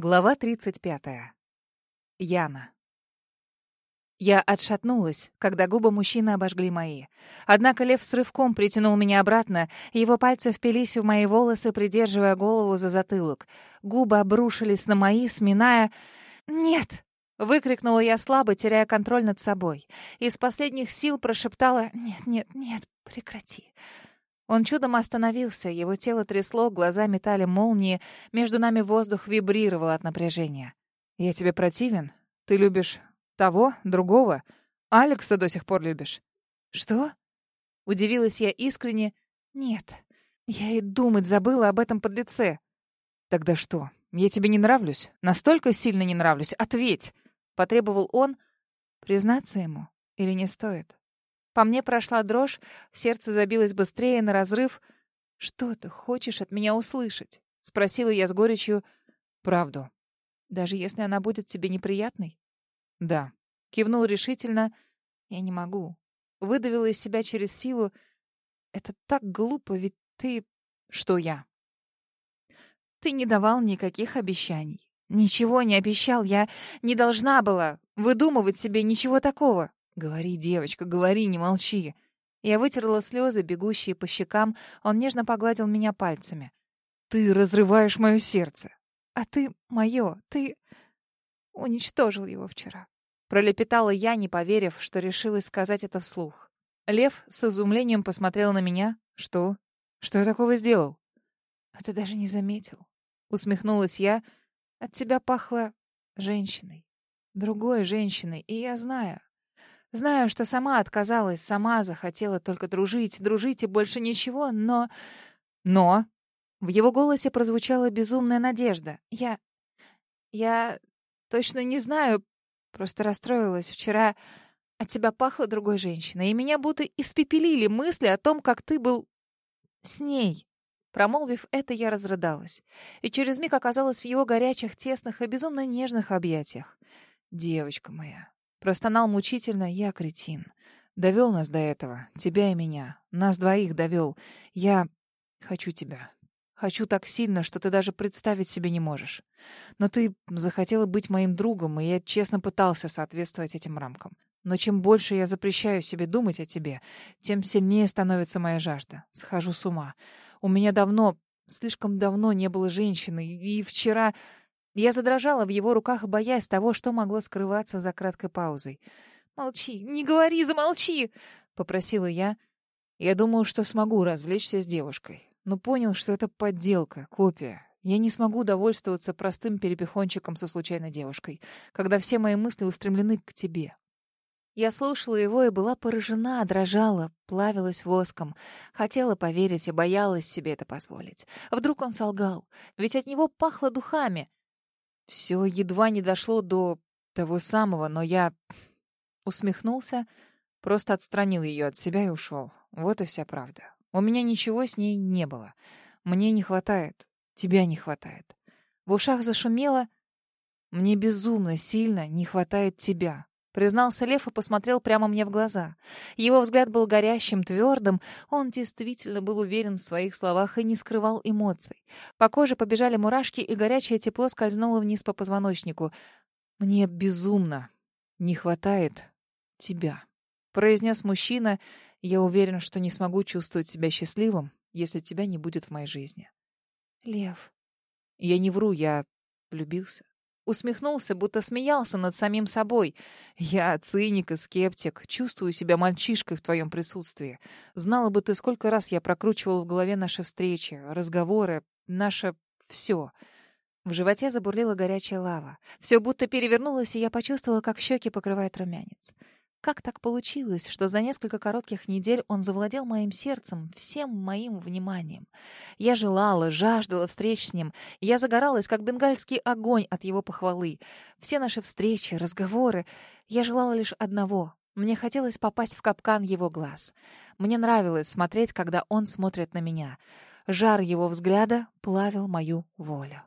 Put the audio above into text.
Глава 35. Яна. Я отшатнулась, когда губы мужчины обожгли мои. Однако лев с рывком притянул меня обратно, его пальцы впились в мои волосы, придерживая голову за затылок. Губы обрушились на мои, сминая... «Нет!» — выкрикнула я слабо, теряя контроль над собой. Из последних сил прошептала «Нет, нет, нет, прекрати!» Он чудом остановился, его тело трясло, глаза метали молнии, между нами воздух вибрировал от напряжения. «Я тебе противен? Ты любишь того, другого? Алекса до сих пор любишь?» «Что?» Удивилась я искренне. «Нет, я и думать забыла об этом подлеце». «Тогда что? Я тебе не нравлюсь? Настолько сильно не нравлюсь? Ответь!» Потребовал он. Признаться ему или не стоит? По мне прошла дрожь, сердце забилось быстрее на разрыв. «Что ты хочешь от меня услышать?» — спросила я с горечью. «Правду. Даже если она будет тебе неприятной?» «Да». Кивнул решительно. «Я не могу». Выдавила из себя через силу. «Это так глупо, ведь ты...» «Что я?» «Ты не давал никаких обещаний. Ничего не обещал. Я не должна была выдумывать себе ничего такого». «Говори, девочка, говори, не молчи!» Я вытерла слезы, бегущие по щекам. Он нежно погладил меня пальцами. «Ты разрываешь мое сердце!» «А ты мое, ты...» Уничтожил его вчера. Пролепетала я, не поверив, что решилась сказать это вслух. Лев с изумлением посмотрел на меня. «Что? Что я такого сделал?» «А ты даже не заметил». Усмехнулась я. «От тебя пахло женщиной. Другой женщиной, и я знаю. Знаю, что сама отказалась, сама захотела только дружить, дружить и больше ничего, но... Но... В его голосе прозвучала безумная надежда. Я... Я... Точно не знаю. Просто расстроилась. Вчера от тебя пахло другой женщиной, и меня будто испепелили мысли о том, как ты был... с ней. Промолвив это, я разрыдалась. И через миг оказалась в его горячих, тесных и безумно нежных объятиях. «Девочка моя, Простонал мучительно я, кретин. Довел нас до этого, тебя и меня. Нас двоих довел. Я хочу тебя. Хочу так сильно, что ты даже представить себе не можешь. Но ты захотела быть моим другом, и я честно пытался соответствовать этим рамкам. Но чем больше я запрещаю себе думать о тебе, тем сильнее становится моя жажда. Схожу с ума. У меня давно, слишком давно не было женщины, и вчера... Я задрожала в его руках, боясь того, что могло скрываться за краткой паузой. «Молчи! Не говори! Замолчи!» — попросила я. Я думал, что смогу развлечься с девушкой, но понял, что это подделка, копия. Я не смогу довольствоваться простым перепихончиком со случайной девушкой, когда все мои мысли устремлены к тебе. Я слушала его и была поражена, дрожала, плавилась воском. Хотела поверить и боялась себе это позволить. Вдруг он солгал, ведь от него пахло духами. Все едва не дошло до того самого, но я усмехнулся, просто отстранил ее от себя и ушел. Вот и вся правда. У меня ничего с ней не было. Мне не хватает, тебя не хватает. В ушах зашумело. Мне безумно признался Лев и посмотрел прямо мне в глаза. Его взгляд был горящим, твердым, он действительно был уверен в своих словах и не скрывал эмоций. По коже побежали мурашки, и горячее тепло скользнуло вниз по позвоночнику. «Мне безумно не хватает тебя», — произнес мужчина. «Я уверен, что не смогу чувствовать себя счастливым, если тебя не будет в моей жизни». «Лев...» «Я не вру, я влюбился» усмехнулся, будто смеялся над самим собой. «Я циник и скептик, чувствую себя мальчишкой в твоем присутствии. Знала бы ты, сколько раз я прокручивал в голове наши встречи, разговоры, наше все». В животе забурлила горячая лава. Все будто перевернулось, и я почувствовала, как щеки покрывает румянец. Как так получилось, что за несколько коротких недель он завладел моим сердцем, всем моим вниманием? Я желала, жаждала встреч с ним. Я загоралась, как бенгальский огонь от его похвалы. Все наши встречи, разговоры. Я желала лишь одного. Мне хотелось попасть в капкан его глаз. Мне нравилось смотреть, когда он смотрит на меня. Жар его взгляда плавил мою волю.